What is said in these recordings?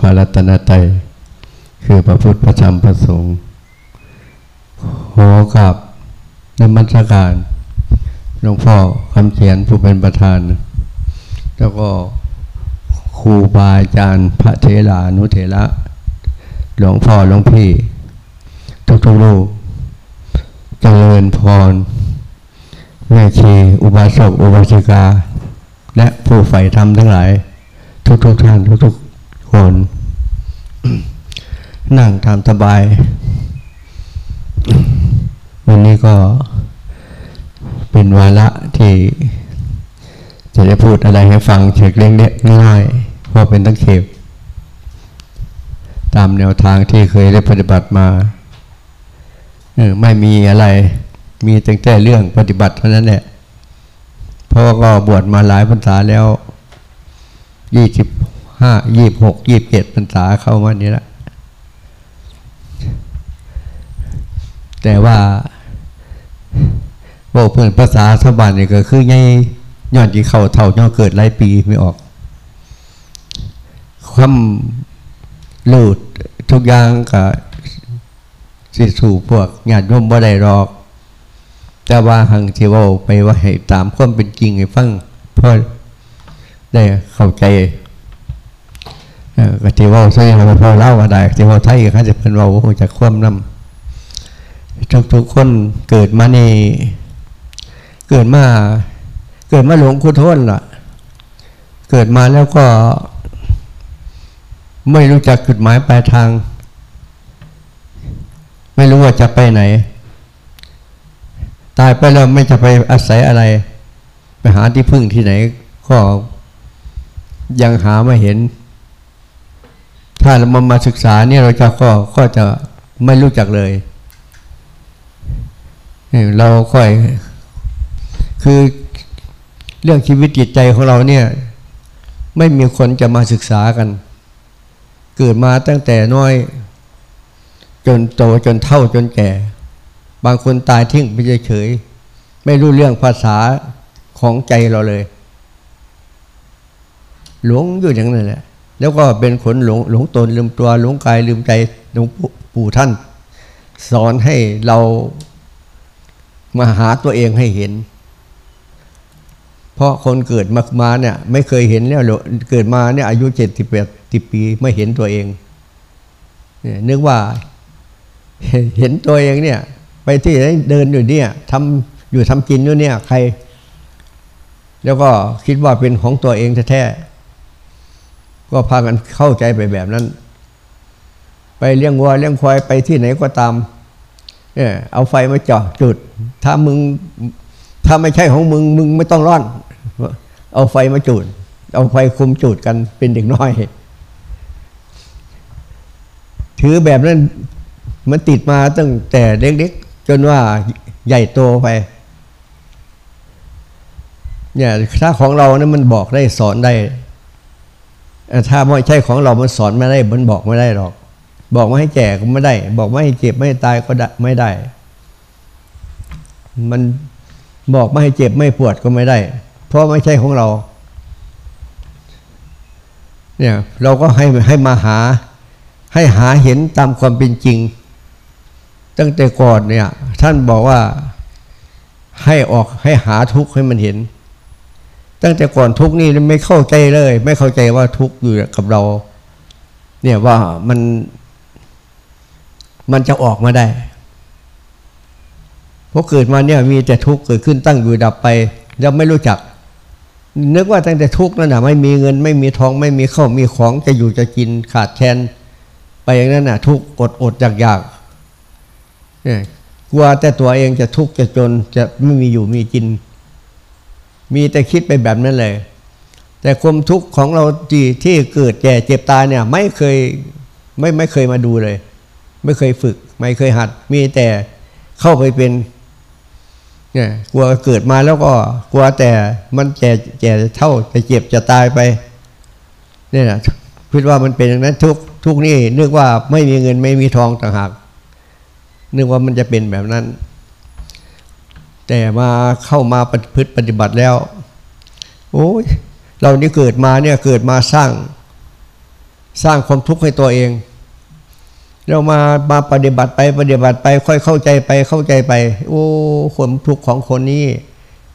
พระรัตนตรัยคือพระพุทธพระธรรมพระสงฆ์ขอกับนมัสการหลวงพ่อคำเขียนผู้เป็นประธาน แล้วก็ครูบาอาจารย์พระเทรานุเถระหลวงพ่อหลวงพี่ ทุกๆลูกเจริญพรแม่ชีอุบาสกอุบาสิกา และผู้ใฝ่ธรรมทั้งหลาย ทุกๆท่านทุกๆ คน นั่งทำสบาย วันนี้ก็เป็นวาระที่จะได้พูดอะไรให้ฟังเฉกเล็กๆง่ายๆเพราะเป็นตั้งเข็บตามแนวทางที่เคยได้ปฏิบัติมาเออไม่มีอะไร มีแต่แต่เรื่องปฏิบัติเท่านั้นแหละเพราะก็บวชมาหลายพรรษาแล้วยี่สิบห ห้ายี่บหกยี่บเจ็ดพรรษาเข้ามานี้ละแต่ว่าบอกเพื่อนภาษาสบานนี่ก็คือไงย้อนที่เขาเท่าย้อนเกิดหลายปีไม่ออกความลูดทุกอย่างกับสิสู่พวกญาติโยมบ่ได้รอก แต่ว่าหังที่ว่าไปว่าให้ตามความเป็นจริงให้ฟังเพื่อได้เข้าใจ ก็ทีว่าใหญ่เราพอเล่าว่าได้ที่ว่าไทยเขาจะเป็นว่าจากความนำทุกทุกคนเกิดมาในเกิดมาเกิดมาหลวงคุโทษล่ะ เกิดมาแล้วก็ ไม่รู้จักจุดหมายปลายทาง ไม่รู้ว่าจะไปไหน ตายไปแล้วไม่จะไปอาศัยอะไร ไปหาที่พึ่งที่ไหน ก็ยังหาไม่เห็น ถ้าเรามามาศึกษาเนี่ยเราจะก็ก็จะไม่รู้จักเลยเราค่อย คือเรื่องชีวิตจิตใจของเราเนี่ย ไม่มีคนจะมาศึกษากัน เกิดมาตั้งแต่น้อย จนโตจนเท่าจนแก่ บางคนตายทิ้งไปเฉยๆไม่รู้เรื่องภาษาของใจเราเลย หลงอยู่อย่างนั้นแหละ แล้วก็เป็นคนหลงหลงตนลืมตัวหลงกายลืมใจหลวงปู่ท่าน สอนให้เรามาหาตัวเองให้เห็น เพราะคนเกิดมามาเนี่ย ไม่เคยเห็นแล้วเกิดมาเนี่ยอายุเจ็ดสิบแปดสิบปีไม่เห็นตัวเองเนี่ยนึกว่าเห็นตัวเองเนี่ย ไปที่ไหนเดินอยู่เนี่ยทำอยู่ทำกินอยู่เนี่ย ใคร แล้วก็คิดว่าเป็นของตัวเองแท้ๆ ก็พากันเข้าใจไปแบบนั้น ไปเลี้ยงวัวเลี้ยงควายไปที่ไหนก็ตามเนี่ยเอาไฟมาจ่อจุด ถ้ามึงถ้าไม่ใช่ของมึงมึงไม่ต้องร้อน เอาไฟมาจุด เอาไฟคุมจุดกันเป็นเด็กน้อย ถือแบบนั้นมันติดมาตั้งแต่เล็กๆจนว่าใหญ่โตไปเนี่ยถ้าของเราเนี่ยมันบอกได้สอนได้ ถ้าไม่ใช่ของเรา มันสอนไม่ได้ มันบอกไม่ได้หรอก บอกไม่ให้แก่ก็ไม่ได้ บอกไม่ให้เจ็บไม่ให้ตายก็ไม่ได้ มันบอกไม่ให้เจ็บไม่ปวดก็ไม่ได้ เพราะไม่ใช่ของเรา เนี่ยเราก็ให้ให้มาหา ให้หาเห็นตามความเป็นจริง ตั้งแต่ก่อนเนี่ย ท่านบอกว่าให้ออกให้หาทุกข์ให้มันเห็น ตั้งแต่ก่อนทุกนี่ไม่เข้าใจเลย ไม่เข้าใจว่าทุกอยู่กับเรา เนี่ยว่ามัน มันจะออกมาได้เพราะเกิดมาเนี่ยมีแต่ทุกข์เกิดขึ้นตั้งอยู่ดับไป แล้วไม่รู้จัก นึกว่าตั้งแต่ทุกข์นั่นนะไม่มีเงินไม่มีทองไม่มีข้าวมีของจะอยู่จะกินขาดแคลนไปอย่างนั้นน่ะทุกข์อดอดอยากอยากเนี่ยกลัวแต่ตัวเองจะทุกข์จะจนจะไม่มีอยู่มีกิน มีแต่คิดไปแบบนั้นเลย แต่ความทุกข์ของเราที่ที่เกิดแก่เจ็บตายเนี่ยไม่เคยไม่ไม่เคยมาดูเลย ไม่เคยฝึก ไม่เคยหัด มีแต่เข้าไปเป็นเนี่ยกลัวเกิดมาแล้วก็กลัวแต่มันแก่แก่เท่าจะเจ็บจะตายไปเนี่ยนะคิดว่ามันเป็นอย่างนั้นทุกทุกนี่นึกว่าไม่มีเงินไม่มีทองต่างหากนึกว่ามันจะเป็นแบบนั้น แต่มาเข้ามาปฏิพฤติปฏิบัติแล้ว โอ้ยเรานี่เกิดมาเนี่ยเกิดมาสร้าง สร้างความทุกข์ให้ตัวเอง เรามามาปฏิบัติไปปฏิบัติไป ค่อยเข้าใจไปเข้าใจไป โอ้ความทุกข์ของคนนี้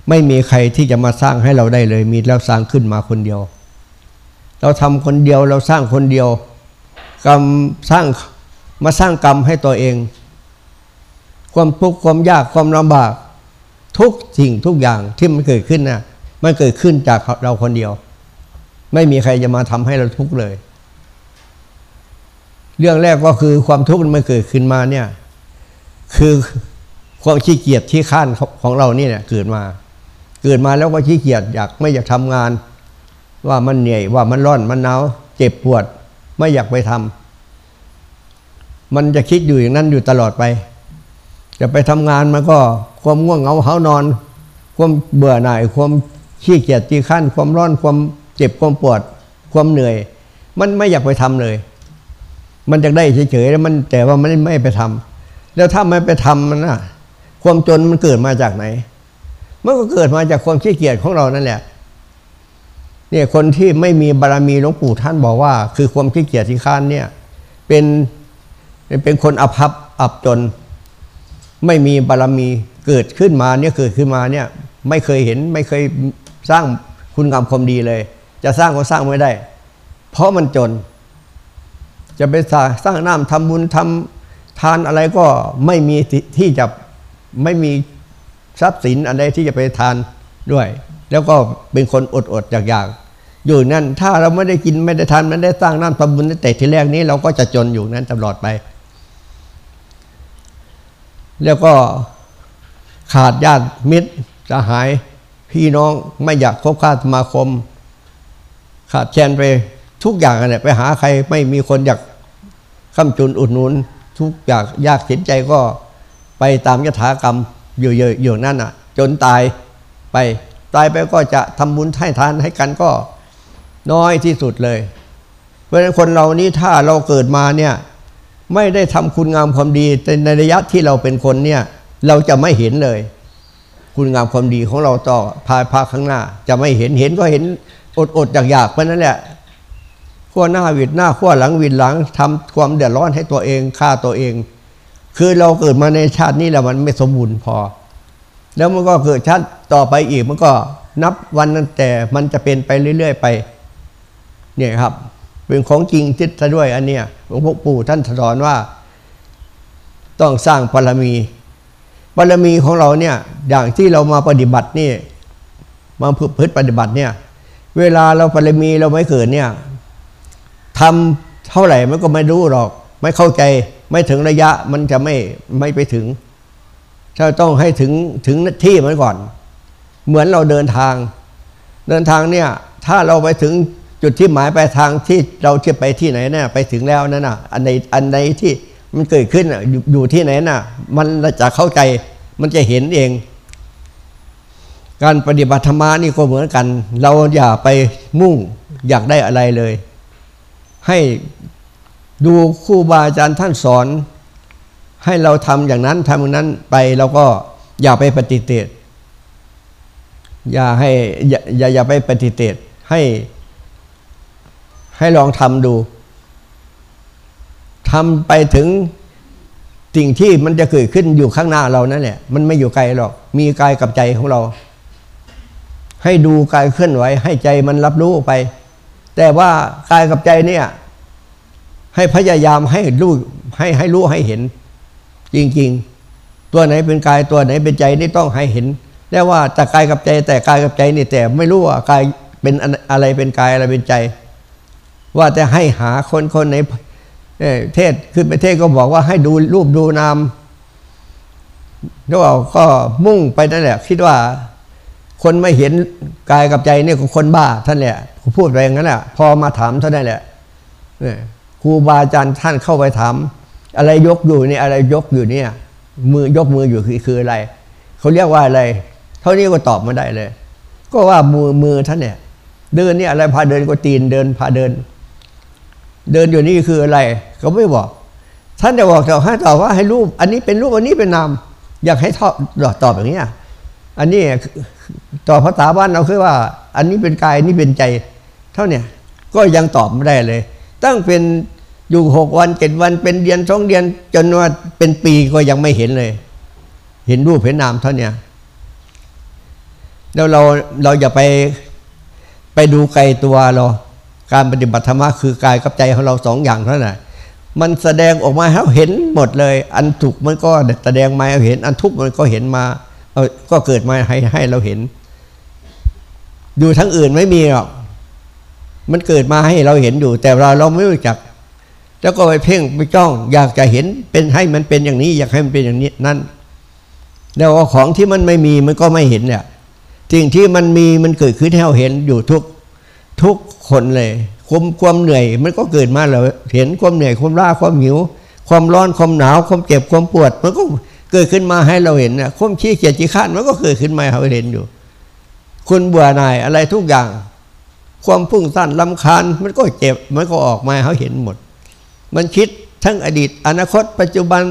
ไม่มีใครที่จะมาสร้างให้เราได้เลย มีแล้วสร้างขึ้นมาคนเดียว เราทำคนเดียวเราสร้างคนเดียวกรรมสร้างมาสร้างกรรมให้ตัวเอง ความทุกข์ความยากความลำบาก ทุกสิ่งทุกอย่างที่มันเกิดขึ้นนะมันเกิดขึ้นจากเราคนเดียว ไม่มีใครจะมาทำให้เราทุกข์เลย เรื่องแรกก็คือความทุกข์มันเกิดขึ้นมาเนี่ย คือความขี้เกียจที่ข้านของเรานี่เนี่ยเกิดมา เกิดมาแล้วก็ขี้เกียจอยากไม่อยากทำงาน ว่ามันเหนื่อยว่ามันร้อนมันหนาวเจ็บปวด ไม่อยากไปทำมันจะคิดอยู่อย่างนั้นอยู่ตลอดไป จะไปทำงานมันก็ความง่วงเหงาเหานอน ความเบื่อหน่าย ความขี้เกียจจีขั้น ความร้อนความเจ็บความปวด ความเหนื่อย มันไม่อยากไปทำเลย มันจะได้เฉยๆแล้วมันแต่ว่ามันไม่ไปทำแล้วถ้าไม่ไปทำมันนะความจนมันเกิดมาจากไหนมันก็เกิดมาจากความขี้เกียจของเรานั่นแหละเนี่ยคนที่ไม่มีบารรมีหลวงปู่ท่านบอกว่า คือความขี้เกียจที่ข้านเนี่ยเป็นเป็นคนอภัพอับจน ไม่มีบารรมีเกิดขึ้นมาเนี่ยเกิดขึ้นมาเนี่ยไม่เคยเห็นไม่เคยสร้างคุณงามความดีเลย จะสร้างก็สร้างไม่ได้ เพราะมันจน จะไปสร้างน้ำทำบุญทำทานอะไรก็ไม่มีที่จะไม่มีทรัพย์สินอะไรที่จะไปทานด้วย แล้วก็เป็นคนอดอดอยากอยากอยู่นั่นถ้าเราไม่ได้กินไม่ได้ทานไม่ได้สร้างน้ำทำบุญแต่ทีแรกนี้เราก็จะจนอยู่นั้นตลอดไป แล้วก็ขาดญาติมิตรสหาย พี่น้องไม่อยากคบค้าสมาคม ขาดแคลนไปทุกอย่างเนี่ยไปหาใครไม่มีคนอยากข้ามจุนอุดหนุน ทุกอย่างยากเห็นใจก็ไปตามยถากรรมอยู่อยู่นั่นอะ จนตายไปตายไปก็จะทำบุญให้ทานให้กันก็น้อยที่สุดเลย เพราะฉะนั้นคนเรานี้ถ้าเราเกิดมาเนี่ย ไม่ได้ทำคุณงามความดีแต่ในระยะที่เราเป็นคนเนี่ย เราจะไม่เห็นเลย คุณงามความดีของเราต่อพาพาคข้างหน้า จะไม่เห็นเห็นก็เห็นอดอดอยากอยากเพราะนั้นแหละขั้วหน้าวิดหน้าขั้วหลังวิดหลังทำความเดือดร้อนให้ตัวเองฆ่าตัวเอง คือเราเกิดมาในชาตินี้แล้วมันไม่สมบูรณ์พอ แล้วมันก็เกิดชาติต่อไปอีกมันก็นับวันนั้นแต่มันจะเป็นไปเรื่อย ๆ ไป เนี่ยครับ เป็นของจริงทิศซะด้วยอันเนี้ยหลวงพ่อปู่ท่านสอนว่า ต้องสร้างบารมีบารมีของเราเนี่ยอย่างที่เรามาปฏิบัตินี่มาพฤติปฏิบัติเนี่ย เวลาเราบารมีเราไม่เกิดเนี่ยทำเท่าไหร่มันก็ไม่รู้หรอก ไม่เข้าใจไม่ถึงระยะมันจะไม่ไม่ไปถึงถ้าต้องให้ถึงถึงที่มันก่อน เหมือนเราเดินทาง เดินทางเนี่ย ถ้าเราไปถึง จุดที่หมายปลายทางที่เราจะไปที่ไหนนี่ยไปถึงแล้วนั่นน่ะอันใดอันใดที่มันเกิดขึ้นอยู่ที่ไหนน่ะ มันจะเข้าใจมันจะเห็นเอง การปฏิบัติธรรมานี่ก็เหมือนกัน เราอย่าไปมุ่งอยากได้อะไรเลย ให้ดูครูบาอาจารย์ท่านสอน ให้เราทำอย่างนั้นทำอย่างนั้นไปเราก็อย่าไปปฏิเสธอย่าให้อย่าอย่าไปปฏิเสธให้ ให้ลองทำดูทำไปถึงสิ่งที่มันจะเกิดขึ้นอยู่ข้างหน้าเรานั่นแหละมันไม่อยู่ไกลหรอก มีกายกับใจของเรา ให้ดูกายเคลื่อนไหว ให้ใจมันรับรู้ไป แต่ว่ากายกับใจเนี่ย ให้พยายามให้รู้ให้ให้รู้ให้เห็น จริง ๆ ตัวไหนเป็นกายตัวไหนเป็นใจนี่ต้องให้เห็นแต่ว่าแต่กายกับใจแต่กายกับใจนี่แต่ไม่รู้ว่ากายเป็นอะไรเป็นกายอะไรเป็นใจ ว่าแต่ให้หาคนคนไหนเทศขึ้นไปเทศก็บอกว่าให้ดูรูปดูนามแล้วก็มุ่งไปนั่นแหละ คิดว่าคนไม่เห็นกายกับใจเนี่ยคนบ้าท่านแหละพูดไปอย่างนั้นแหละพอมาถามท่านั้นแหละครูบาอาจารย์ท่านเข้าไปถาม อะไรยกอยู่นี่อะไรยกอยู่เนี่ย มือยกมืออยู่คือคืออะไร เขาเรียกว่าอะไร เท่านี้ก็ตอบมาได้เลย ก็ว่ามือมือท่านเนี่ย เดินนี่อะไรพาเดินก็ตีนเดินพาเดิน เดินอยู่นี่คืออะไรเขาไม่บอก ท่านจะบอกแต่ให้ตอบว่าให้รูป อันนี้เป็นรูปอันนี้เป็นนามอยากให้ตอบตอบอย่างนี้อันนี้ตอบภาษาบ้านเราคือว่า อันนี้เป็นกายอันนี้เป็นใจ เท่าเนี่ยก็ยังตอบไม่ได้เลย ตั้งเป็นอยู่หกวันเจ็ดวันเป็นเดือนสองเดือนจนว่าเป็นปีก็ยังไม่เห็นเลย เห็นรูปเห็นนามเท่าเนี้ยแล้วเราเราอย่าไปไปดูไกลตัวเรา การปฏิบัติธรรมคือกายกับใจของเราสองอย่างเท่านั้นมันแสดงออกมาให้เห็นหมดเลย อันถูกมันก็แสดงมาให้เห็น อันทุกข์มันก็เห็นมาเอาก็เกิดมาให้ให้เราเห็น อยู่ทั้งอื่นไม่มีหรอกมันเกิดมาให้เราเห็นอยู่ แต่เราเราไม่รู้จัก แล้วก็ไปเพ่งไปจ้อง อยากจะเห็นเป็นให้มันเป็นอย่างนี้ อยากให้มันเป็นอย่างนี้นั่นแล้วของที่มันไม่มีมันก็ไม่เห็นเนี่ยสิ่งที่มันมีมันเกิดขึ้นให้เราเห็นอยู่ทุก ทุกคนเลยความความเหนื่อย มันก็เกิดมาเราเห็นความเหนื่อยความล้าความหิว ความร้อนความหนาว ความเจ็บความปวด มันก็เกิดขึ้นมาให้เราเห็นนะความขี้เกียจขี้ข้านมันก็เกิดขึ้นมาให้เราเห็นอยู่คุณเบื่อหน่ายอะไรทุกอย่าง ความพุ่งสั้นลำคาญมันก็เจ็บมันก็ออกมาให้เขาเห็นหมด มันคิดทั้งอดีต อนาคต ปัจจุบัน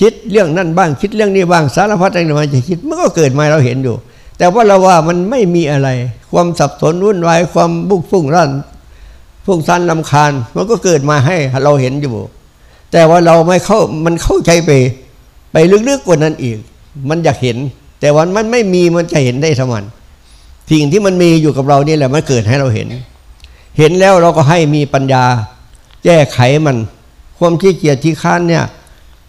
คิดเรื่องนั่นบ้างคิดเรื่องนี้บ้างสารพัดอะไรมันจะคิดมันก็เกิดมาเราเห็นอยู่ แต่ว่าเราว่ามันไม่มีอะไร ความสับสนวุ่นวายความบุกฟุ้งร่านฟุ้งซ่านลำคาญ มันก็เกิดมาให้เราเห็นอยู่ แต่ว่าเราไม่เข้ามันเข้าใจไป ไปลึกๆกว่านั้นอีก มันอยากเห็น แต่วันมันไม่มีมันจะเห็นได้สมันสิ่งที่มันมีอยู่กับเรานี่แหละมันเกิดให้เราเห็น เห็นแล้วเราก็ให้มีปัญญา แก้ไขมัน ความขี้เกียจที่ค้านเนี่ย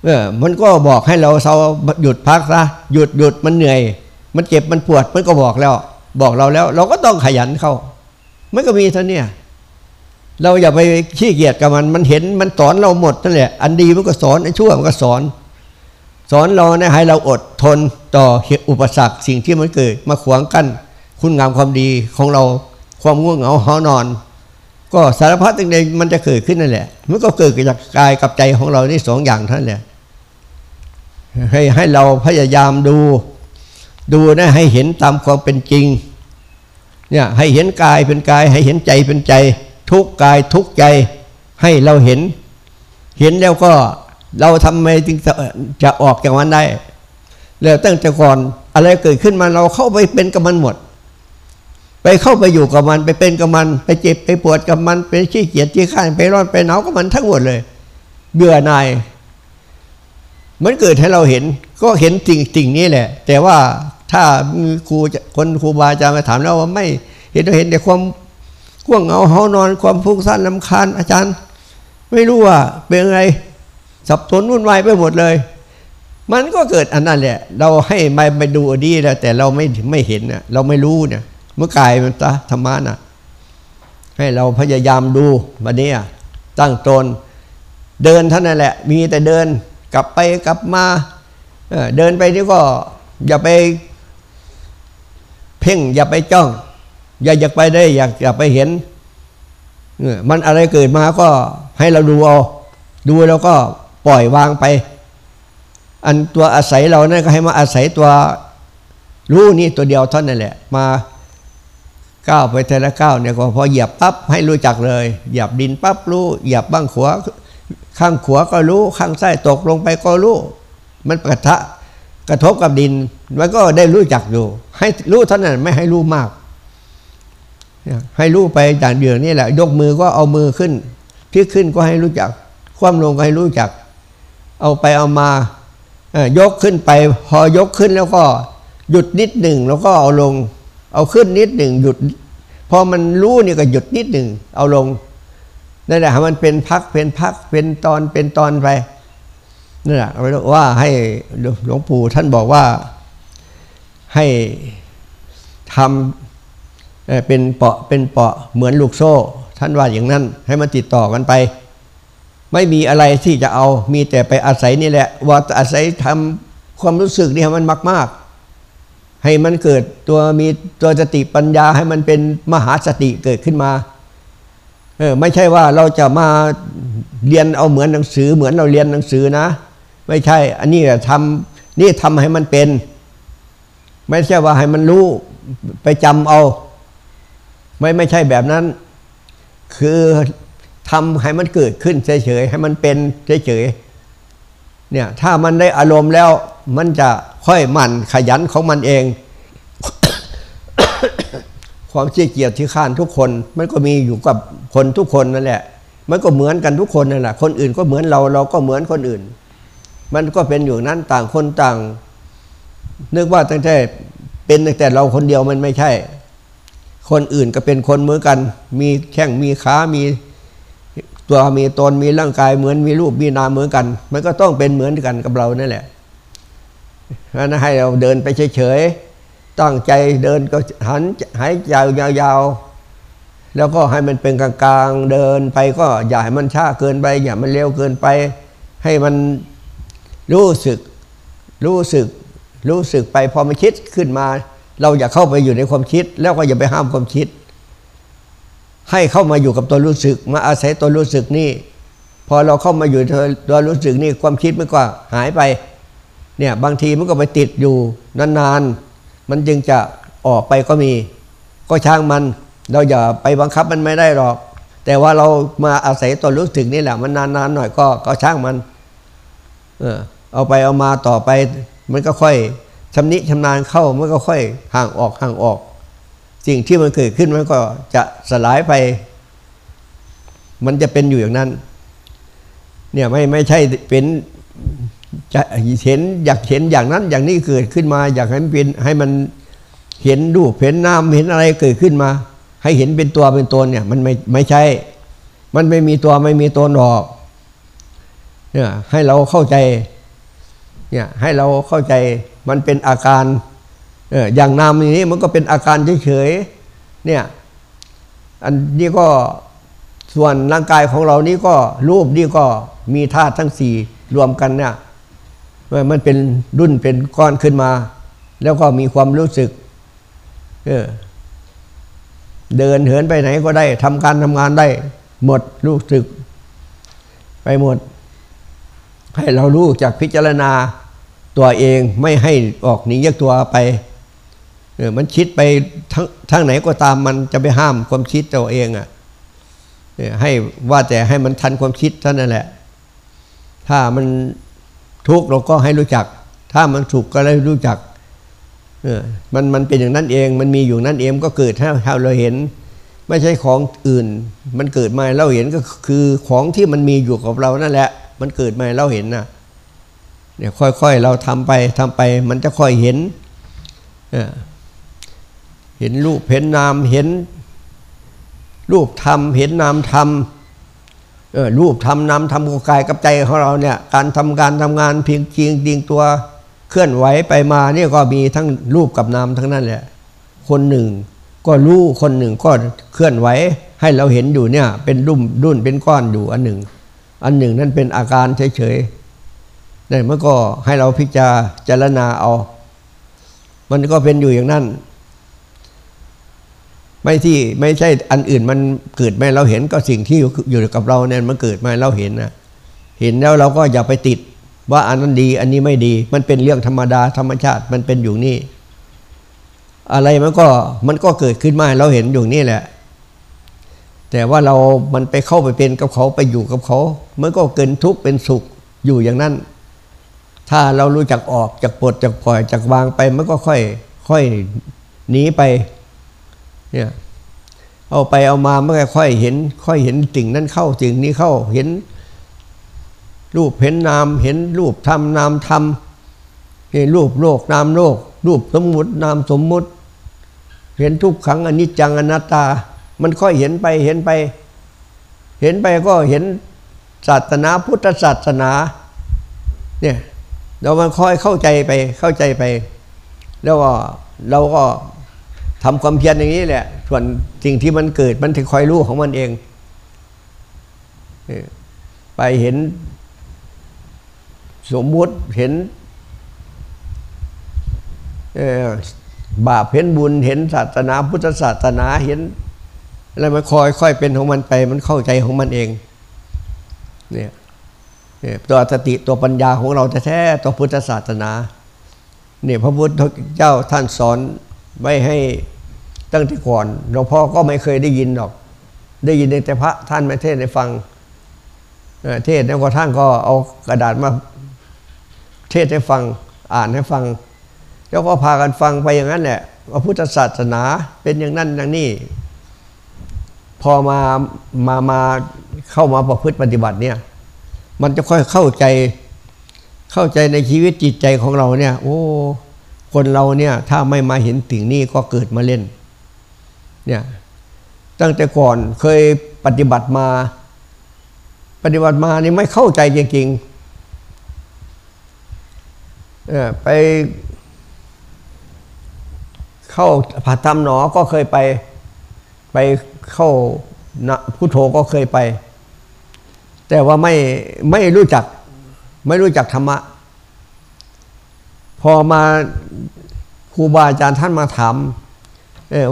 เออมันก็บอกให้เราเซาหยุดพักซะหยุดหยุดมันเหนื่อย มันเจ็บมันปวดมันก็บอกแล้ว บอกเราแล้ว เราก็ต้องขยันเข้ามันก็มีเท่านี้เราอย่าไปขี้เกียจกับมัน มันเห็นมันสอนเราหมดนั่นแหละ อันดีมันก็สอนไอ้ชั่วมันก็สอน สอนเรานี่ยให้เราอดทนต่ออุปสรรคสิ่งที่มันเกิด มาขวางกั้นคุณงามความดีของเราความง่วงเหงาหอนอน ก็สารพัดต่างๆมันจะเกิดขึ้นนั่นแหละ มันก็เกิดจากกายกับใจของเรานี่สองอย่างท่านนแหละให้ให้เราพยายามดู ดูนะให้เห็นตามความเป็นจริงเนี่ยให้เห็นกายเป็นกาย ให้เห็นใจเป็นใจ ทุกกายทุกใจให้เราเห็น เห็นแล้วก็เราทำไมจึงจะออกจากมันได้แล้วตั้งแต่ก่อนอะไรเกิดขึ้นมาเราเข้าไปเป็นกับมันหมด ไปเข้าไปอยู่กับมัน ไปเป็นกับมัน ไปเจ็บไปปวดกับมันไปขี้เกียจขี้ข้านไปร้อนไปหนาวกับมันทั้งหมดเลย เบื่อหน่ายมันเกิดให้เราเห็น ก็เห็นสิ่งสิ่งนี้แหละ แต่ว่าถ้าครูคนครูบาอาจารย์มาถามแล้วว่าไม่เห็นเราเห็นแต่ความง่วงเหงาเฮานอนความฟุ้งซ่านลำคาญอาจารย์ ไม่รู้ว่าเป็นไงสับสนวุ่นวายไปหมดเลย มันก็เกิดอันนั้นแหละ เราให้มาไปดูดีแล้วแต่เราไม่ไม่เห็นเน่ยเราไม่รู้เนี่ยเมื่อกายมันตะธรรมะน่ะให้เราพยายามดูวันนี้ตั้งตนเดินเท่านั้นแหละ มีแต่เดินกลับไปกลับมา เดินไปนี่ก็อย่าไปเพ่ง อย่าไปจ้อง อย่าอยากไปได้ อยากอยากไปเห็น มันอะไรเกิดมาก็ให้เราดูเอาดูแล้วก็ปล่อยวางไป อันตัวอาศัยเรานี่ยก็ให้มาอาศัยตัวรู้นี่ตัวเดียวเท่านั้นแหละ มาก้าวไปแต่ละก้าวเนี่ยก็พอเหยียบปั๊บให้รู้จักเลย เหยียบดินปั๊บรู้เหยียบบ้างขวาข้างขวาก็รู้ ข้างซ้ายตกลงไปก็รู้ มันกระทะกระทบกับดิน มันก็ได้รู้จักอยู่ ให้รู้เท่านั้นไม่ให้รู้มาก ให้รู้ไปอย่างเดียวนี่แหละ ยกมือก็เอามือขึ้นพลิกขึ้นก็ให้รู้จัก คว่ำลงก็ให้รู้จัก เอาไปเอามายกขึ้นไป พอยกขึ้นแล้วก็หยุดนิดหนึ่งแล้วก็เอาลง เอาขึ้นนิดหนึ่งหยุด พอมันรู้นี่ก็หยุดนิดหนึ่งเอาลงนั่นแหละมันเป็นพักเป็นพักเป็นตอนเป็นตอนไป นั่นแหละว่าให้หลวงปู่ท่านบอกว่าให้ทำเป็นเปาะเป็นเปาะเหมือนลูกโซ่ ท่านว่าอย่างนั้นให้มันติดต่อกันไป ไม่มีอะไรที่จะเอามีแต่ไปอาศัยนี่แหละ ว่าอาศัยทำความรู้สึกนี่มันมาก ๆ ให้มันเกิดตัวมีตัวสติปัญญาให้มันเป็นมหาสติเกิดขึ้นมาเออไม่ใช่ว่าเราจะมาเรียนเอาเหมือนหนังสือ เหมือนเราเรียนหนังสือนะ ไม่ใช่ อันนี้ทำนี่ทำให้มันเป็น ไม่ใช่ว่าให้มันรู้ไปจำเอา ไม่ไม่ใช่แบบนั้น คือทำให้มันเกิดขึ้นเฉยๆให้มันเป็นเฉยๆเนี่ยถ้ามันได้อารมณ์แล้ว มันจะค่อยมันขยันของมันเอง ความขี้เกียจที่ข้านทุกคน มันก็มีอยู่กับคนทุกคนนั่นแหละ มันก็เหมือนกันทุกคนนั่นแหละคนอื่นก็เหมือนเราเราก็เหมือนคนอื่น มันก็เป็นอยู่นั้นต่างคนต่าง นึกว่าตั้งแต่เป็นตั้งแต่เราคนเดียวมันไม่ใช่ คนอื่นก็เป็นคนเหมือนกัน มีแข้งมีขา มีตัวมีตนมีร่างกายเหมือนมีรูปมีนามเหมือนกัน มันก็ต้องเป็นเหมือนกันกับเรานั่นแหละนั้นให้เราเดินไปเฉยๆตั้งใจเดินก็หันหายใจยาวๆ แล้วก็ให้มันเป็นกลางๆเดินไปก็อย่าให้มันช้าเกินไป อย่ามันเร็วเกินไป ให้มัน รู้สึกรู้สึกรู้สึกไปพอมันคิดขึ้นมา เราอย่าเข้าไปอยู่ในความคิด แล้วก็อย่าไปห้ามความคิด ให้เข้ามาอยู่กับตัวรู้สึก มาอาศัยตัวรู้สึกนี่ พอเราเข้ามาอยู่ตัวรู้สึกนี่ความคิดมันก็หายไปเนี่ยบางทีมันก็ไปติดอยู่นานๆมันจึงจะออกไปก็มี ก็ช่างมัน เราอย่าไปบังคับมันไม่ได้หรอก แต่ว่าเรามาอาศัยตัวรู้สึกนี่แหละมันนานๆหน่อยก็ก็ช่างมัน เออ เอาไปเอามาต่อไป มันก็ค่อยชำนิชำนาญเข้ามันก็ค่อยห่างออกห่างออก สิ่งที่มันเกิดขึ้นมันก็จะสลายไป มันจะเป็นอยู่อย่างนั้น เนี่ยไม่ไม่ใช่เป็นจะเห็นอยากเห็นอย่างนั้น อย่างนี้เกิดขึ้นมา อยากให้มันเป็นให้มันเห็นรูปเห็นนามเห็นอะไรเกิดขึ้นมา ให้เห็นเป็นตัวเป็นตนเนี่ย มันไม่ไม่ใช่ มันไม่มีตัวไม่มีตนหรอกเนี่ยให้เราเข้าใจ เนี่ยให้เราเข้าใจมันเป็นอาการเอออย่างนามนี้มันก็เป็นอาการเฉยๆเนี่ยอันนี้ก็ส่วนร่างกายของเรานี่ก็รูปนี่ก็มีธาตุทั้งสี่รวมกันเนี่ยมันเป็นรุ่นเป็นก้อนขึ้นมา แล้วก็มีความรู้สึกเออเดินเหินไปไหนก็ได้ทำการทำงานได้ หมดรู้สึก ไปหมด ให้เรารู้จากพิจารณา ตัวเองไม่ให้ออกหนีแยกตัวไปเออมันคิดไปทั้งทั้งไหนก็ตามมันจะไปห้ามความคิดตัวเองอะ่ะให้ว่าแต่ให้มันทันความคิดเท่านั้นแหละ ถ้ามันทุกข์เราก็ให้รู้จัก ถ้ามันสุขก็ได้รู้จักเออมันมันเป็นอย่างนั้นเอง มันมีอยู่นั้นเองก็เกิดถ้าเราเห็น ไม่ใช่ของอื่น มันเกิดมาเราเห็นก็คือของที่มันมีอยู่กับเรานั่นแหละ มันเกิดมาเราเห็นนะ เนี่ยค่อยๆ เราทำไปทำไป มันจะค่อยเห็น เห็นรูปเห็นนามเห็น รูปธรรมเห็นนามธรรมรูปทำนำทำกายกับใจของเราเนี่ยการทำการทำงานเพียงจริงจริงตัวเคลื่อนไหวไปมาเนี่ยก็มีทั้งรูปกับนามทั้งนั้นแหละคนหนึ่งก็รู้คนหนึ่งก็เคลื่อนไหวให้เราเห็นอยู่เนี่ยเป็นรุ่มรุ่นเป็นก้อนอยู่อันหนึ่ง อันหนึ่งนั่นเป็นอาการเฉยๆ นี่มันก็ให้เราพิจารณาเอา มันก็เป็นอยู่อย่างนั้น ไม่ที่ไม่ใช่อันอื่นมันเกิดไม่เราเห็นก็สิ่งที่อยู่กับเราเนี่ยมันเกิดมาเราเห็นนะเห็นแล้วเราก็อย่าไปติด ว่าอันนั้นดีอันนี้ไม่ดี มันเป็นเรื่องธรรมดาธรรมชาติมันเป็นอยู่นี่ อะไรมันก็มันก็เกิดขึ้นมาเราเห็นอยู่นี่แหละ แต่ว่าเรามันไปเข้าไปเป็นกับเขาไปอยู่กับเขา มันก็เกินทุกข์เป็นสุขอยู่อย่างนั้น ถ้าเรารู้จักออกจากปลดจากปล่อยจากวางไปมันก็ค่อย ค่อยหนีไปเนี่ยเอาไปเอามาเมื่อค่อยเห็น ค่อยเห็นสิ่งนั้นเข้าสิ่งนี้เข้าเห็น รูปเห็นนามเห็นรูปธรรมนามธรรมเห็นรูปโลกนามโลก รูปสมมุตินามสมมุติ เห็นทุกขังอนิจจังอนัตตา มันค่อยเห็นไปเห็นไป เห็นไปก็เห็นศาสนาพุทธศาสนา เนี่ย เรามันค่อยเข้าใจไปเข้าใจไป แล้วก็เราก็ทำความเพียรอย่างนี้แหละ ส่วนสิ่งที่มันเกิดมันถึงคอยรู้ของมันเอง ไปเห็น สมมุติเห็นบาปเห็นบุญเห็นศาสนาพุทธศาสนาเห็นอะไรมันคอยค่อยเป็นของมันไป มันเข้าใจของมันเอง เนี่ย ตัวสติตัวปัญญาของเราแท้ๆตัวพุทธศาสนาเนี่ยพระพุทธเจ้าท่านสอนไว้ให้ตั้งแต่ก่อนหลวงพ่อก็ไม่เคยได้ยินหรอก ได้ยินแต่พระท่านม่เทศให้ฟังเทศแล้วก็ท่านก็เอากระดาษมาเทศให้ฟังอ่านให้ฟัง แล้วก็พากันฟังไปอย่างนั้นแหละพระพุทธศาสนาเป็นอย่างนั้นอย่างนี้ พอมามามาเข้ามาประพฤติปฏิบัติเนี่ย มันจะค่อยเข้าใจเข้าใจในชีวิตจิตใจของเราเนี่ย โอ้ คนเราเนี่ย ถ้าไม่มาเห็นสิ่งนี้ก็เกิดมาเล่น เนี่ย ตั้งแต่ก่อนเคยปฏิบัติมา ปฏิบัติมานี่ไม่เข้าใจจริงๆเออไปเข้าผ่าตำหนอก็เคยไป ไปเข้าพุทโธก็เคยไป แต่ว่าไม่ไม่รู้จักไม่รู้จักธรรมะ พอมาครูบาอาจารย์ท่านมาถาม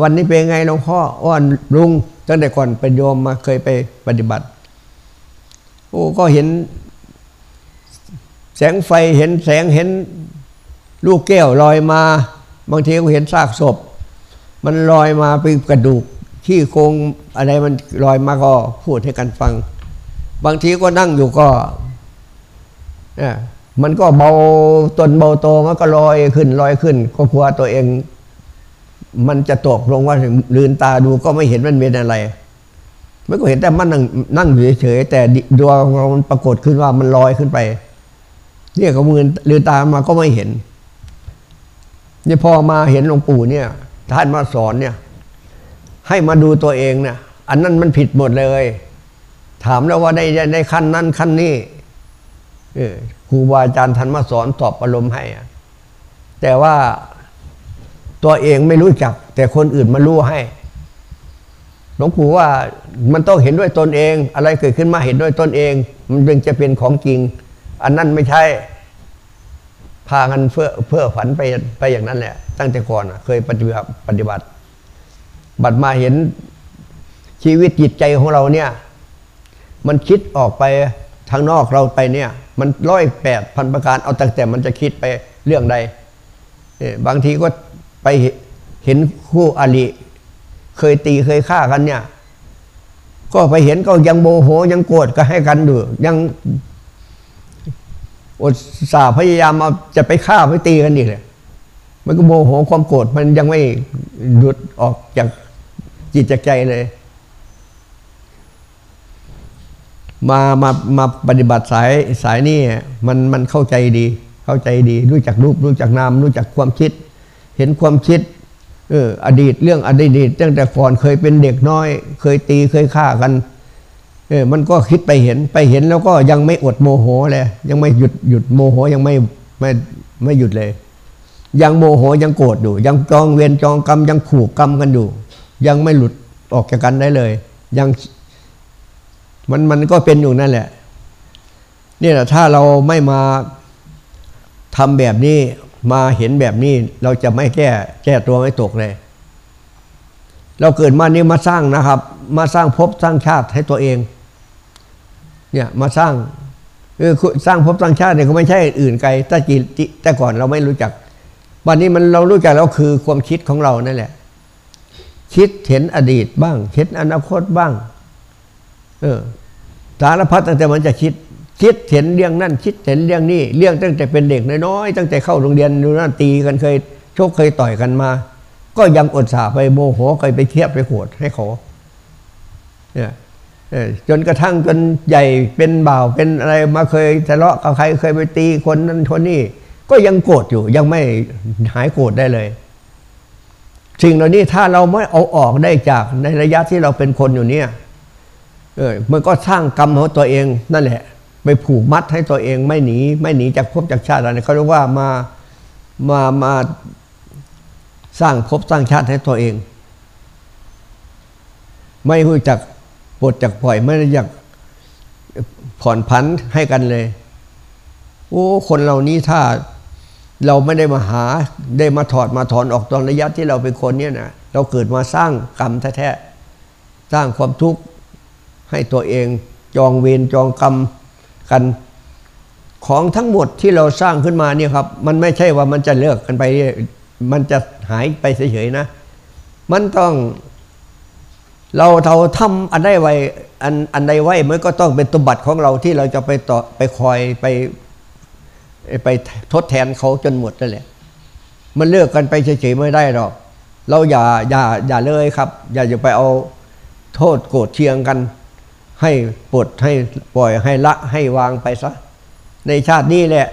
วันนี้เป็นไงหลวงพ่อว่าลุงตั้งแต่ก่อนเป็นโยมมาเคยไปปฏิบัติ โอ้ก็เห็น แสงไฟเห็นแสงเห็นลูกแก้วลอยมา บางทีก็เห็นซากศพ มันลอยมาเป็นกระดูกขี้โครงอะไรมันลอยมาก็พูดให้กันฟัง บางทีก็นั่งอยู่ก็เนี่ยมันก็เบาตนเบาโตมันก็ลอยขึ้นลอยขึ้น ก็กลัวตัวเอง มันจะตกลงว่าลืนตาดูก็ไม่เห็นมันเป็นอะไรมันก็เห็นแต่มันนั่งนั่งอยู่เฉยๆแต่ดวงเรามันปรากฏขึ้นว่ามันลอยขึ้นไปเนี่ยก็มือลืนตามาก็ไม่เห็นนี่พอมาเห็นหลวงปู่เนี่ย ท่านมาสอนเนี่ย ให้มาดูตัวเองเนี่ยอันนั้นมันผิดหมดเลย ถามแล้วว่าได้ในขั้นนั้นขั้นนี้ครูบาอาจารย์ท่านมาสอนตอบอารมณ์ให้ แต่ว่าตัวเองไม่รู้จัก แต่คนอื่นมารู้ให้ หลวงปู่ว่ามันต้องเห็นด้วยตนเอง อะไรเกิดขึ้นมาเห็นด้วยตนเอง มันจึงจะเป็นของจริง อันนั้นไม่ใช่ พากันเพื่อเพื่อฝันไปไปอย่างนั้นแหละ ตั้งแต่ก่อนเคยปฏิบัติปฏิบัติ บัดมาเห็นชีวิตจิตใจของเราเนี่ย มันคิดออกไปทางนอกเราไปเนี่ย มันร้อยแปดพันประการเอาตั้งแต่มันจะคิดไปเรื่องใดบางทีก็ไปเห็นคู่อริเคยตีเคยฆ่ากันเนี่ย ก็ไปเห็นก็ยังโมโหยังโกรธก็ให้กันดูยังอดสาพยายามเอาจะไปฆ่าไปตีกันอีกเลยมันก็โมโหความโกรธมันยังไม่หลุดออกจากจิตจากใจเลย มามามาปฏิบัติสายสายนี่มันมันเข้าใจดี เข้าใจดี รู้จักรูปรู้จักนามรู้จักความคิด เห็นความคิดเอออดีตเรื่องอดีตตั้งแต่ก่อนเคยเป็นเด็กน้อย เคยตีเคยฆ่ากันเออมันก็คิดไปเห็นไปเห็นแล้วก็ยังไม่อดโมโหเลยยังไม่หยุดหยุดโมโหยังไม่ไม่ไม่หยุดเลย ยังโมโหยังโกรธอยู่ ยังจองเวรจองกรรมยังผูกกรรมกันอยู่ ยังไม่หลุดออกจากกันได้เลย ยัง มันมันก็เป็นอยู่นั่นแหละนี่แหละถ้าเราไม่มาทำแบบนี้มาเห็นแบบนี้เราจะไม่แก้แก้ตัวไม่ตกเลย เราเกิดมานี่มาสร้างนะครับ มาสร้างภพสร้างชาติให้ตัวเอง เนี่ยมาสร้างเออสร้างภพสร้างชาติเนี่ยก็ไม่ใช่อื่นไกลแต่จีแต่ก่อนเราไม่รู้จัก วันนี้มันเรารู้จักแล้วคือความคิดของเรานั่นแหละ คิดเห็นอดีตบ้าง คิดอนาคตบ้าง เออสารพัดตั้งแต่มันจะคิด คิดเห็นเรื่องนั่นคิดเห็นเรื่องนี้เรื่องตั้งแต่เป็นเด็กน้อยๆตั้งแต่เข้าโรงเรียนดูนั่นตีกันเคยโชคเคยต่อยกันมา ก็ยังอดสาไปโมโหเคยไปเทียบไปโหดให้เขาเนี่ยจนกระทั่งจนใหญ่เป็นบ่าวเป็นอะไรมาเคยทะเลาะกับใครเคยไปตีคนนั้นคนนี้ก็ยังโกรธอยู่ยังไม่หายโกรธได้เลย สิ่งเหล่านี้ถ้าเราไม่เอาออกได้จากในระยะที่เราเป็นคนอยู่เนี่ย เออมันก็สร้างกรรมของตัวเองนั่นแหละ ไปผูกมัดให้ตัวเองไม่หนีไม่หนีจากภพจากชาติอะไรเขาเรียกว่ามามามาสร้างภพสร้างชาติให้ตัวเอง ไม่รู้จักปลดจากปล่อยไม่รู้จักผ่อนผันให้กันเลย โอ้คนเหล่านี้ถ้าเราไม่ได้มาหาได้มาถอดมาถอนออกตอนระยะที่เราเป็นคนเนี่ยนะเราเกิดมาสร้างกรรมแท้ๆสร้างความทุกข์ ให้ตัวเองจองเวรจองกรรมกันของทั้งหมดที่เราสร้างขึ้นมาเนี่ยครับ มันไม่ใช่ว่ามันจะเลิกกันไป มันจะหายไปเฉยๆนะ มันต้อง เราเราทำอันใดไว้อันอันใดไว้มันก็ต้องเป็นตุบัติของเราที่เราจะไปต่อไปคอยไป ไปทดแทนเขาจนหมดนั่นแหละ มันเลิกกันไปเฉยๆไม่ได้หรอก เราอย่าอย่าอย่าเลยครับ อย่าจะไปเอาโทษโกรธเชียงกัน ให้ปลดให้ปล่อยให้ละให้วางไปซะ ในชาตินี้แหละ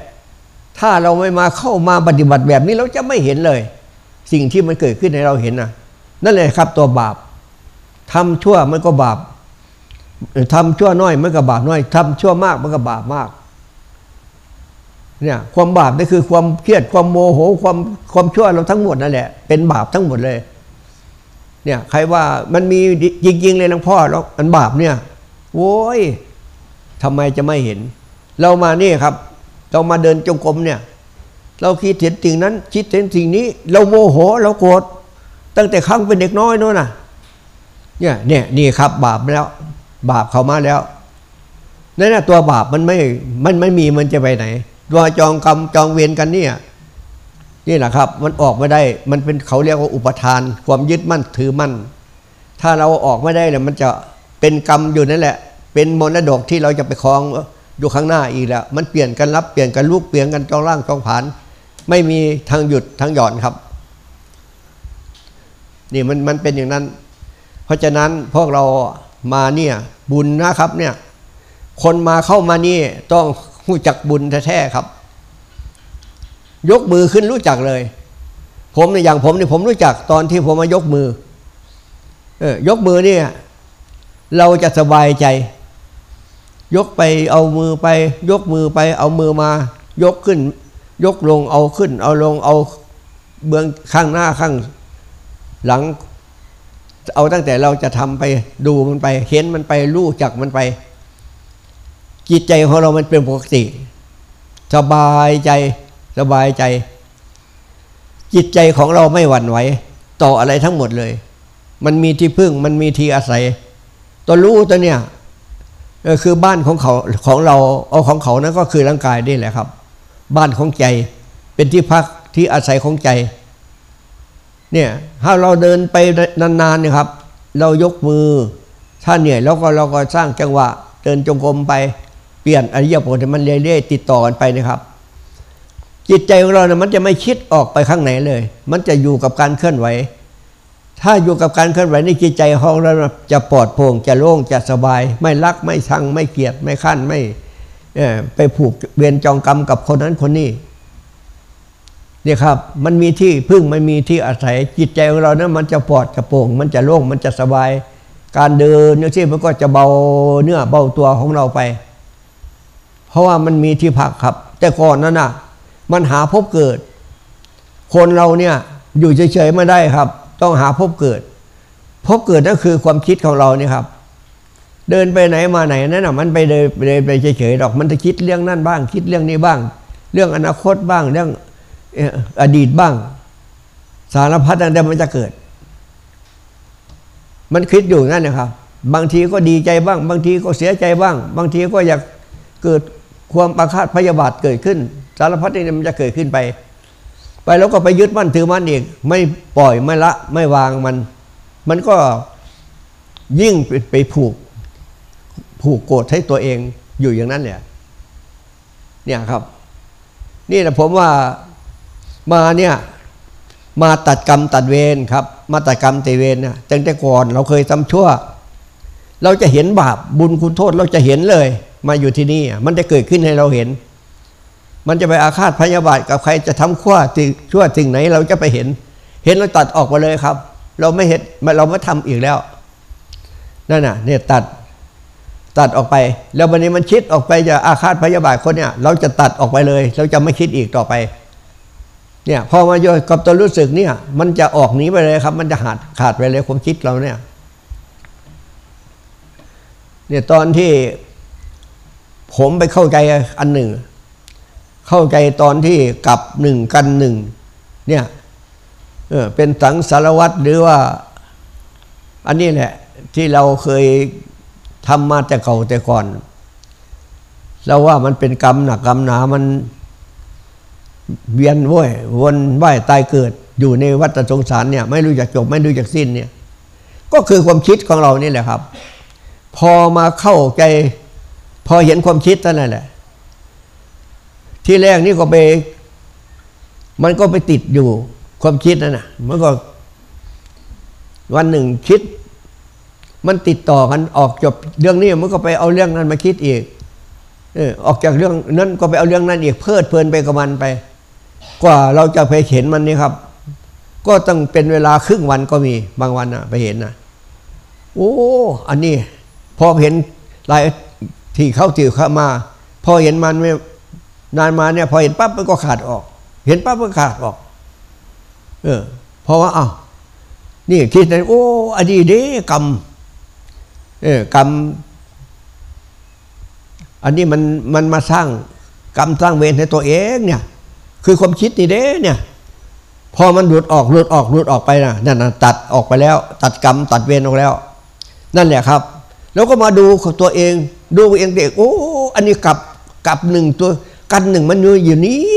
ถ้าเราไม่มาเข้ามาปฏิบัติแบบนี้เราจะไม่เห็นเลย สิ่งที่มันเกิดขึ้นให้เราเห็นนะนั่นเลยครับตัวบาปทำชั่วมันก็บาปทำชั่วน้อยมันก็บาปน้อยทำชั่วมากมันก็บาปมากเนี่ยความบาปนี่คือความเครียดความโมโหความความชั่วเราทั้งหมดนั่นแหละเป็นบาปทั้งหมดเลย เนี่ยใครว่ามันมีจริงๆเลยหลวงพ่อแล้วมันบาปเนี่ย โว้ยทำไมจะไม่เห็น เรามานี่ครับ เรามาเดินจงกรมเนี่ย เราคิดเห็นสิ่งนั้น คิดเห็นสิ่งนี้ เราโมโหเราโกรธตั้งแต่ครั้งเป็นเด็กน้อยโน่นน่ะ เนี่ยเนี่ยนี่ครับ บาปแล้ว บาปเข้ามาแล้วนั่นน่ะตัวบาปมันไม่มันไม่มีมันจะไปไหน ตัวจองกรรมจองเวรกันเนี่ยนี่แหละครับ มันออกไม่ได้ มันเป็นเขาเรียกว่าอุปทาน ความยึดมั่นถือมั่น ถ้าเราออกไม่ได้เนี่ยมันจะ เป็นกรรมอยู่นั่นแหละ เป็นมรดกที่เราจะไปครองอยู่ข้างหน้าอีกแล้ว มันเปลี่ยนกันรับเปลี่ยนกันลูกเปลี่ยนกันจองร่างจองผาน ไม่มีทางหยุดทางหย่อนครับ นี่มันมันเป็นอย่างนั้น เพราะฉะนั้นพวกเรามาเนี่ยบุญนะครับเนี่ย คนมาเข้ามานี่ต้องรู้จักบุญแท้ๆครับ ยกมือขึ้นรู้จักเลย ผมเนี่ยอย่างผมเนี่ยผมรู้จักตอนที่ผมมายกมือ เออยกมือเนี่ย เราจะสบายใจ ยกไปเอามือไป ยกมือไป เอามือมา ยกขึ้น ยกลงเอาขึ้น เอาลงเอาเบื้องข้างหน้าข้างหลัง เอาตั้งแต่เราจะทำไปดูมันไป เห็นมันไปรู้จักมันไป จิตใจของเรามันเป็นปกติ สบายใจสบายใจ จิตใจของเราไม่หวั่นไหวต่ออะไรทั้งหมดเลย มันมีที่พึ่งมันมีที่อาศัย ตัวรู้ตัวเนี่ยคือบ้านของเขาของเราเอาของเขานั้นก็คือร่างกายนี่แหละครับ บ้านของใจเป็นที่พักที่อาศัยของใจ เนี่ยถ้าเราเดินไปนานๆนี่ยครับ เรายกมือถ้าเหนื่อยเราก็เราก็สร้างจังหวะ เดินจงกรมไปเปลี่ยนอริยบทมันเรื่อยๆติดต่อกันไปนะครับ จิตใจของเราเนี่ยมันจะไม่คิดออกไปข้างไหนเลย มันจะอยู่กับการเคลื่อนไหว ถ้าอยู่กับการเคลื่อนไหวในจิตใจของเราจะปลอดโปร่งจะโล่งจะสบาย ไม่รักไม่ชังไม่เกลียดไม่ขั้นไม่ไปผูกเวรจองกรรมกับคนนั้นคนนี้เนี่ยครับ มันมีที่พึ่งมันมีที่อาศัยจิตใจของเรานะมันจะปลอดจะโปร่ง มันจะโล่งมันจะสบาย การเดินเนี่ยที่มันก็จะเบาเนื้อเบาตัวของเราไป เพราะว่ามันมีที่พักครับ แต่ก่อนนั้นน่ะ มันหาพบเกิด คนเราเนี่ยอยู่เฉยๆไม่ได้ครับ ต้องหาพบเกิด พบเกิดก็คือความคิดของเราเนี่ยครับ เดินไปไหนมาไหนนั่นน่ะมันไปเดินไปเฉยๆดอกมันจะคิดเรื่องนั่นบ้าง คิดเรื่องนี้บ้าง เรื่องอนาคตบ้างเรื่องอดีตบ้าง สารพัดนั่นแต่มันจะเกิด มันคิดอยู่นั่นนะครับ บางทีก็ดีใจบ้าง บางทีก็เสียใจบ้าง บางทีก็อยากเกิดความประคาดพยาบาทเกิดขึ้น สารพัดนี่มันจะเกิดขึ้นไป ไปแล้วก็ไปยึดมั่นถือมั่นอีกไม่ปล่อยไม่ละไม่วางมัน มันก็ยิ่งไปผูกผูกโกรธให้ตัวเองอยู่อย่างนั้นเนี่ยเนี่ยครับ นี่แหละผมว่ามาเนี่ยมาตัดกรรมตัดเวรครับ มาตัดกรรมตัดเวรนี่ยตั้งแต่ก่อนเราเคยทำชั่ว เราจะเห็นบาปบุญคุณโทษเราจะเห็นเลย มาอยู่ที่นี่มันจะเกิดขึ้นให้เราเห็น มันจะไปอาฆาตพยาบาทกับใครจะทำขั้วชั่วสิ่งไหนเราจะไปเห็น เห็นเราตัดออกมาเลยครับ เราไม่เห็นเราไม่ทำอีกแล้วนั่นน่ะเนี่ยตัดตัดออกไป แล้ววันนี้มันคิดออกไปจะอาฆาตพยาบาทคนเนี่ยเราจะตัดออกไปเลย เราจะไม่คิดอีกต่อไปเนี่ยพอมาโยกับตัวรู้สึกเนี่ย มันจะออกหนีไปเลยครับ มันจะขาดขาดไปเลยความคิดเราเนี่ยเนี่ยตอนที่ผมไปเข้าใจอันหนึ่ง เข้าใจตอนที่กับหนึ่งกันหนึ่งเนี่ยเออเป็นสังสารวัตรหรือว่า อันนี้แหละ ที่เราเคยทำมาแต่เก่าแต่ก่อนเราว่ามันเป็นกรรมหนักกรรมหนามันเวียนว่ยวนว่ายตายเกิดอยู่ในวัฏสงสารเนี่ย ไม่รู้จักจบ ไม่รู้จักสิ้นเนี่ย ก็คือความคิดของเรานี่แหละครับ พอมาเข้าใจ พอเห็นความคิดนั่นแหละ ที่แรกนี่ก็ไป มันก็ไปติดอยู่ ความคิดนั่นนะมันก็ วันหนึ่งคิด มันติดต่อกันออกจบเรื่องนี้มันก็ไปเอาเรื่องนั้นมาคิดอีกเออออกจากเรื่องนั้นก็ไปเอาเรื่องนั้นอีกเพลิดเพลินไปกับมันไป กว่าเราจะไปเห็นมันนี่ครับ ก็ต้องเป็นเวลาครึ่งวันก็มีบางวันนะไปเห็นนะโอ้ อันนี้ พอเห็นลายที่เข้าติวเข้ามา พอเห็นมันไม่ นานมาเนี่ยพอเห็นปั๊บมันก็ขาดออก เห็นปั๊บมันขาดออก เออ เพราะว่าอ้าวนี่คิดในโอ้อดีตเด้กรรมเออกรรม อันนี้มันมันมาสร้างกรรมสร้างเวรให้ตัวเองเนี่ย คือความคิดนี่เด้เนี่ย พอมันหลุดออกหลุดออกหลุดออกไปนะนั่นนะตัดออกไปแล้ว ตัดกรรมตัดเวรออกแล้ว นั่นแหละครับ แล้วก็มาดูตัวเอง ดูเองเด็กโอ้อันนี้กลับกลับหนึ่งตัว กันหนึ่งมันอยู่อยู่นี้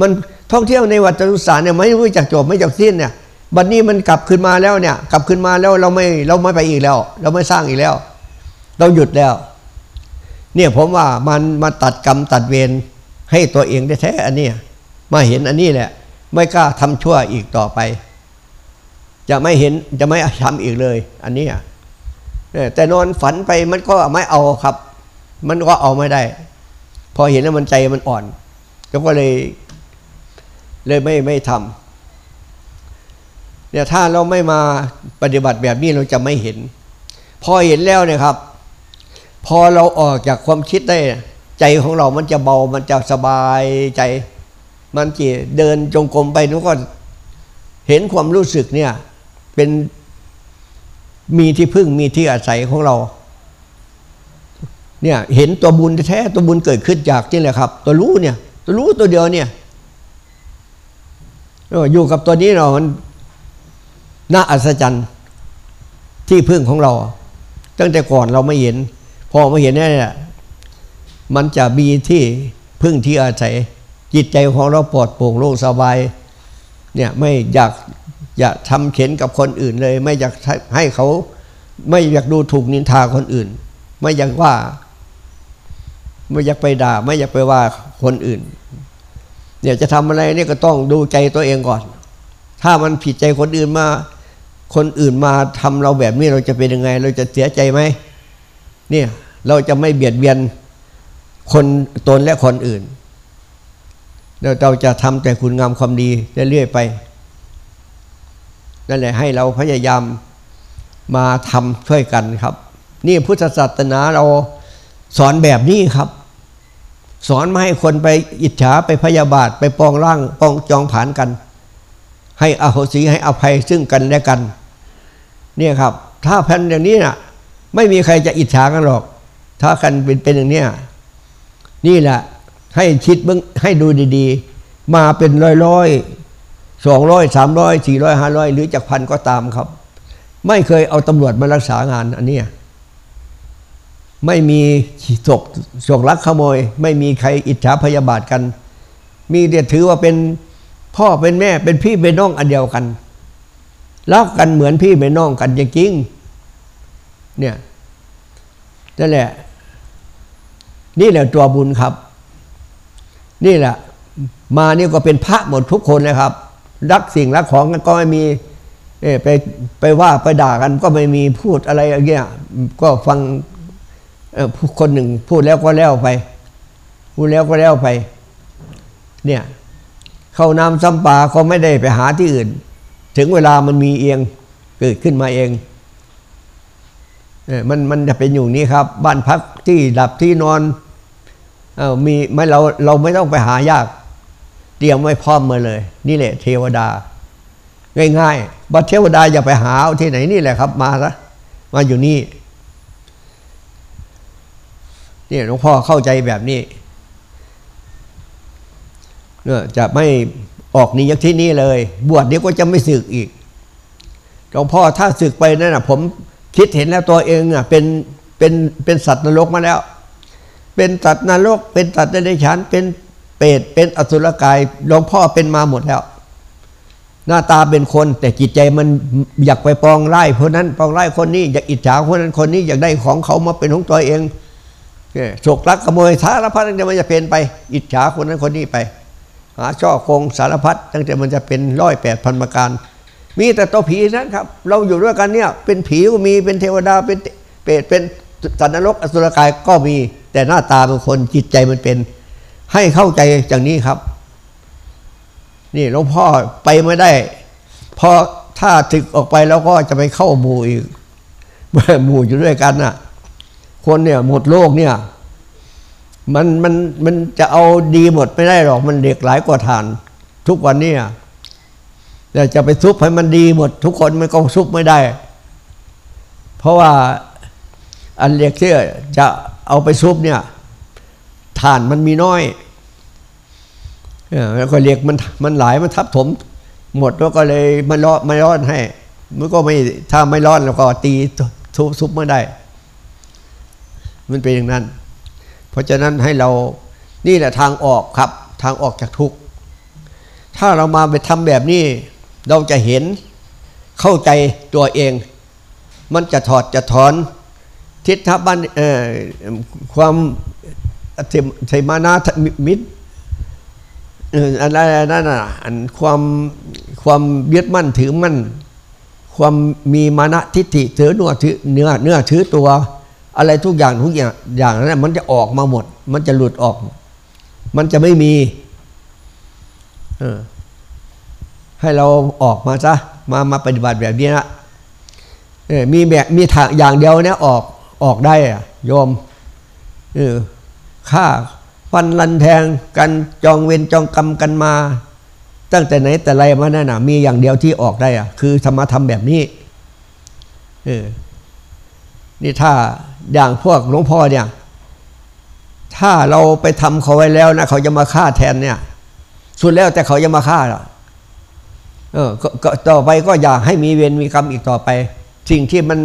มันท่องเที่ยวในวัดจตุสารเนี่ยไม่รู้จักจบไม่จักสิ้นเนี่ยบัดนนี้มันกลับขึ้นมาแล้วเนี่ย กลับขึ้นมาแล้วเราไม่เราไม่ไปอีกแล้ว เราไม่สร้างอีกแล้ว เราหยุดแล้ว เนี่ยผมว่ามันมาตัดกรรมตัดเวรให้ตัวเองได้แท้อันนี้มาเห็นอันนี้แหละ ไม่กล้าทำชั่วอีกต่อไป จะไม่เห็นจะไม่ทำอีกเลย อันนี้แต่นอนฝันไปมันก็ไม่เอาครับ มันก็เอาไม่ได้ พอเห็นแล้วมันใจมันอ่อน ก็เลย เลยไม่ไม่ทำเนี่ยถ้าเราไม่มาปฏิบัติแบบนี้เราจะไม่เห็น พอเห็นแล้วเนี่ยครับ พอเราออกจากความคิดได้ ใจของเรามันจะเบามันจะสบายใจ มันจะเดินจงกรมไปนุก็เห็นความรู้สึกเนี่ย เป็นมีที่พึ่งมีที่อาศัยของเรา เนี่ยเห็นตัวบุญแท้ตัวบุญเกิดขึ้นจากนี่แหละครับ ตัวรู้เนี่ย ตัวรู้ตัวเดียวเนี่ยอยู่กับตัวนี้เรามันน่าอัศจรรย์ที่พึ่งของเรา ตั้งแต่ก่อนเราไม่เห็น พอมาเห็นเนี่ยมันจะมีที่พึ่งที่อาศัย จิตใจของเราปลอดโปร่งโล่งสบาย เนี่ยไม่อยากอยากทำเข็นกับคนอื่นเลย ไม่อยากให้เขา ไม่อยากดูถูกนินทาคนอื่น ไม่อยากว่า ไม่อยากไปด่า ไม่อยากไปว่าคนอื่น เนี่ยจะทำอะไรเนี่ยก็ต้องดูใจตัวเองก่อน ถ้ามันผิดใจคนอื่นมา คนอื่นมาทำเราแบบนี้เราจะเป็นยังไง เราจะเสียใจไหมเนี่ยเราจะไม่เบียดเบียนคนตนและคนอื่นเราจะทำแต่คุณงามความดีเรื่อยๆไปนั่นแหละให้เราพยายามมาทำช่วยกันครับ นี่พุทธศาสนาเรา สอนแบบนี้ครับ สอนไม่ให้คนไปอิจฉาไปพยาบาทไปปองร่างปองจองผานกัน ให้อโหสิให้อภัยซึ่งกันและกัน เนี่ยครับ ถ้าแผ่นอย่างนี้นะ่ะ ไม่มีใครจะอิจฉากันหรอก ถ้ากันเป็นเป็นอย่างเนี้ยนี่แหละให้คิดเบื้องให้ดูดีๆ มาเป็นร้อยๆสองร้อยสามร้อยสี่ร้อยห้าร้อยหรือจากพันก็ตามครับ ไม่เคยเอาตำรวจมารักษางานอันนี้ ไม่มีศกศกลักขโมย ไม่มีใครอิจฉาพยาบาทกัน มีเดียถือว่าเป็นพ่อเป็นแม่เป็นพี่เป็นน้องอันเดียวกันรักกันเหมือนพี่เป็นน้องกันจริงๆเนี่ยนั่นแหละ นี่แหละตัวบุญครับ นี่แหละ มานี่ก็เป็นพระหมดทุกคนเลยครับ รักสิ่งรักของกันก็ไม่มีไปไปว่าไปด่ากันก็ไม่มีพูดอะไรอย่างเงี้ยก็ฟัง คนหนึ่งพูดแล้วก็แล้วไป พูดแล้วก็แล้วไป เนี่ย เข้าน้ำซ้ำปลาก็ไม่ได้ไปหาที่อื่น ถึงเวลามันมีเองเกิดขึ้นมาเองมันมันจะเป็นอยู่นี้ครับ บ้านพักที่ดับที่นอนเอมีไม่เราเราไม่ต้องไปหายาก เตรียมไว้พร้อมมาเลย นี่แหละ เทวดา ง่ายๆบัดเทวดาอย่าไปหาที่ไหนนี่แหละครับ มาละมาอยู่นี่ นี่หลวงพ่อเข้าใจแบบนี้เนี่ยจะไม่ออกนี้ยักที่นี่เลย บวชเดี๋ยวก็จะไม่สึกอีกหลวงพ่อถ้าสึกไปนั่นนะผมคิดเห็นแล้วตัวเองอะเป็นเป็นเป็นสัตว์นรกมาแล้ว เป็นสัตว์นรก เป็นสัตว์ในฉันเป็นเปรตเป็นอสุรกายหลวงพ่อเป็นมาหมดแล้ว หน้าตาเป็นคน แต่จิตใจมันอยากไปปองไล่คนนั้นปองไล่คนนี้อยากอิจฉาคนนั้นคนนี้อยากได้ของเขามาเป็นของตัวเอง ฉกลักขโมยสารพัดตั้งแต่มันจะเป็นไป อิจฉาคนนั้นคนนี้ไป หาช่อโกงสารพัดตั้งแต่มันจะเป็นร้อยแปดพันประการ มีแต่ตัวผีนั้นครับ เราอยู่ด้วยกันเนี่ย เป็นผีก็มีเป็นเทวดาเป็นเปรตเป็นสัตว์นรกอสุรกายก็มีแต่หน้าตาเป็นคนจิตใจมันเป็น ให้เข้าใจอย่างนี้ครับ นี่หลวงพ่อไปไม่ได้พอถ้าถึกออกไปแล้วก็จะไปเข้าหมู่อีกหมู่อยู่ด้วยกันน่ะ คนเนี่ยหมดโลกเนี่ย มันมันมันจะเอาดีหมดไม่ได้หรอกมันเด็กหลายกว่าฐาน ทุกวันนี้แต่จะไปซุปให้มันดีหมด ทุกคนมันก็ซุปไม่ได้ เพราะว่าอันเล็กที่จะเอาไปซุปเนี่ยฐานมันมีน้อยแล้วก็เรียกมันมันหลายมันทับถม หมดแล้วก็เลยมันร้อนไม่ร้อนให้ มันก็ไม่ถ้าไม่ร้อนแล้วก็ตีทุบซุปไม่ได้ มันเป็นอย่างนั้น เพราะฉะนั้นให้เรานี่แหละทางออกครับ ทางออกจากทุกข์ถ้าเรามาไปทำแบบนี้ เราจะเห็นเข้าใจตัวเอง มันจะถอดจะถอน ทิฏฐบันความเทมานามิตรอะไรนั่นน่ะอันความความเบียดมั่นถือมั่นความมีมานะทิฏฐิถือเนื้อถือเนื้อเนื้อถือตัว อะไรทุกอย่างทุกอย่างอย่างนั้นมันจะออกมาหมด มันจะหลุดออก มันจะไม่มีออให้เราออกมาซะมามาปฏิบัติแบบนี้นะเออมีแบบมีทางอย่างเดียวเนี่ยออกออกได้อะโยมเออฆ่าฟันลันแทงกันจองเวรจองกรรมกันมา ตั้งแต่ไหนแต่ไรมานั่นน่ะมีอย่างเดียวที่ออกได้อะคือธรรมธรรมแบบนี้เออ นี่ถ้าอย่างพวกหลวงพ่อเนี่ย ถ้าเราไปทำเขาไว้แล้วนะเขาจะมาฆ่าแทนเนี่ย สุดแล้วแต่เขาจะมาฆ่าล่ะเออก็ต่อไปก็อย่าให้มีเวรมีกรรมอีกต่อไป สิ่งที่มัน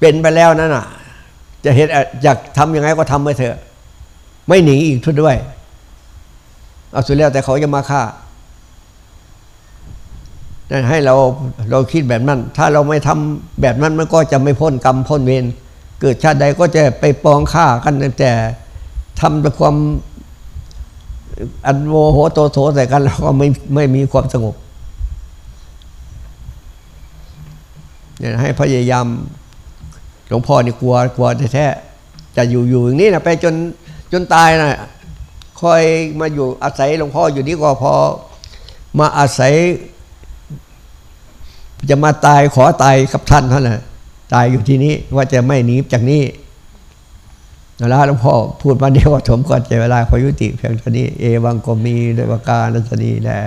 เป็นไปแล้วนั่นน่ะ จะเห็นอยากทำยังไงก็ทำไปเถอะ ไม่หนีอีกทุกด้วย เอาสุดแล้วแต่เขาจะมาฆ่า นั่นให้เราเราคิดแบบนั้น ถ้าเราไม่ทำแบบนั้นมันก็จะไม่พ้นกรรมพ้นเวรเกิดชาติใดก็จะไปปองฆ่ากันแต่ทำด้วยความอันโมโหโตโถใส่กันแล้วก็ไม่ไม่มีความสงบเนี่ยให้พยายามหลวงพ่อนี่กลัวกลัวแท้ๆจะอยู่อยู่อย่างนี้นะไปจนจนตายนะคอยมาอยู่อาศัยหลวงพ่ออยู่นี่ก็พอมาอาศัย จะมาตายขอตายกับท่านเท่านั้นตายอยู่ที่นี้ว่าจะไม่หนีจากนี้เวลาหลวงพ่อพูดมาเดียวก็ถมก่อนใจเวลาขอยุติเพียงเท่านี้ เอวังก็มีด้วยประการนันนีแหละ